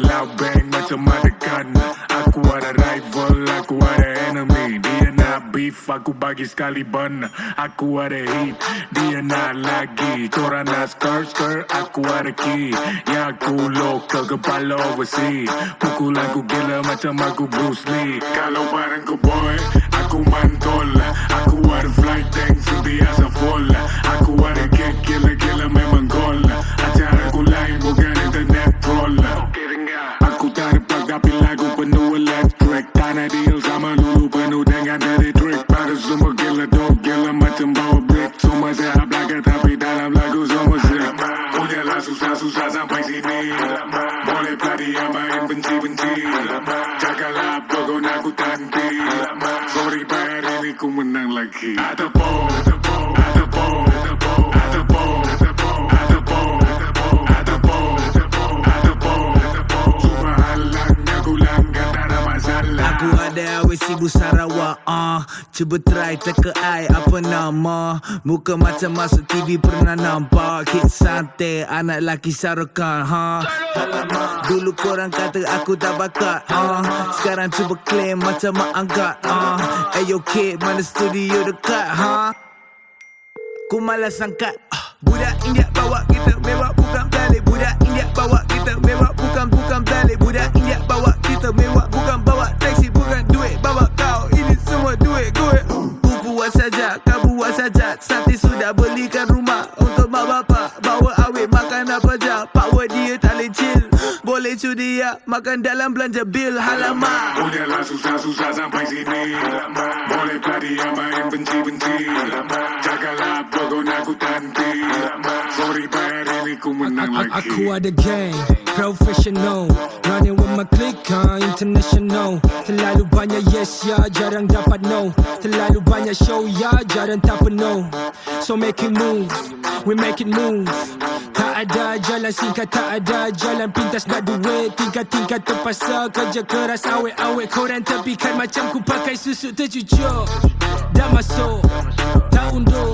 Loud bang macam ada gun Aku ada rival, aku ada enemy. Dia nak beef, aku bagi sekali bun Aku ada heat, dia nak lagi. Korang nak skirt, skirt, aku ada key. Ya aku local, kepala overseas. Pukul aku gila macam aku Bruce Lee. Kalau bareng ku boy, aku mantul Aku susah-susah sampai sini. Boleh pelari yang main benci-benci. Cakaplah apa kau nak ku tanti Sorry bayar ini ku menang lagi. Atapo, awet sibu Sarawak ah. Cuba try teka ai apa nama Muka macam masuk TV pernah nampak Kit santai anak laki sarukan ha. Dulu korang kata aku tak bakat ah. Sekarang cuba claim macam mak angkat ah. Ayo kid mana studio dekat ha. Ku malas angkat. Budak India bawa kita mewah bukan balik Budak India bawa kita mewah bukan bukan balik belikan rumah untuk mak bapak. Bawa awet makan apa je. Power dia tak boleh chill Boleh cudi ya makan dalam belanja bil halamak. Udahlah susah-susah sampai sini Boleh pelari yang main benci-benci Cakaplah apa kau nak ku tanti Sorry bayar ini ku menang lagi. Aku ada gang, professional Running clique, huh, international. Terlalu banyak yes ya, jarang dapat no. Terlalu banyak show ya, jarang tak penuh So make it move, we make it move. Tak ada jalan singkat, tak ada jalan pintas. Nak duit Tingkat-tingkat terpaksa. Kerja keras awet-awet Korang tepikan macam ku pakai susu tercucuk. Dah masuk, tak undur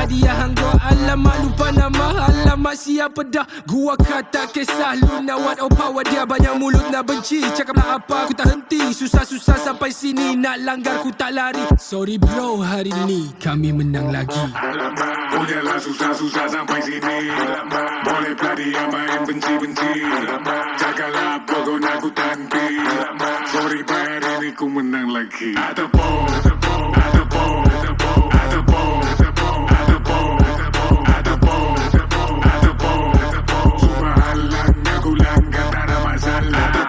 Tak kisah dia hanggur Alamak lupa nama. Alamak siapa dah? Gua kata kisah Lu nak what oh power? Dia Banyak mulut nak benci. Cakap nak apa? Aku tak henti. Susah-susah sampai sini. Nak langgar ku tak lari. Sorry bro. Hari ni Kami menang lagi. Udahlah susah-susah sampai sini. Boleh pelari yang main benci-benci. Cakaplah apa kau nak ku tanti Sorry bayar ini ku menang lagi. Atapo, Yeah.